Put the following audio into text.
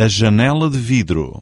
a janela de vidro.